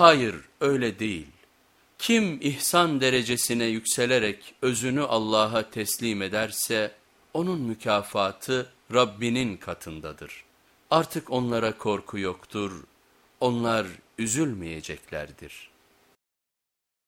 Hayır öyle değil. Kim ihsan derecesine yükselerek özünü Allah'a teslim ederse onun mükafatı Rabbinin katındadır. Artık onlara korku yoktur, onlar üzülmeyeceklerdir.''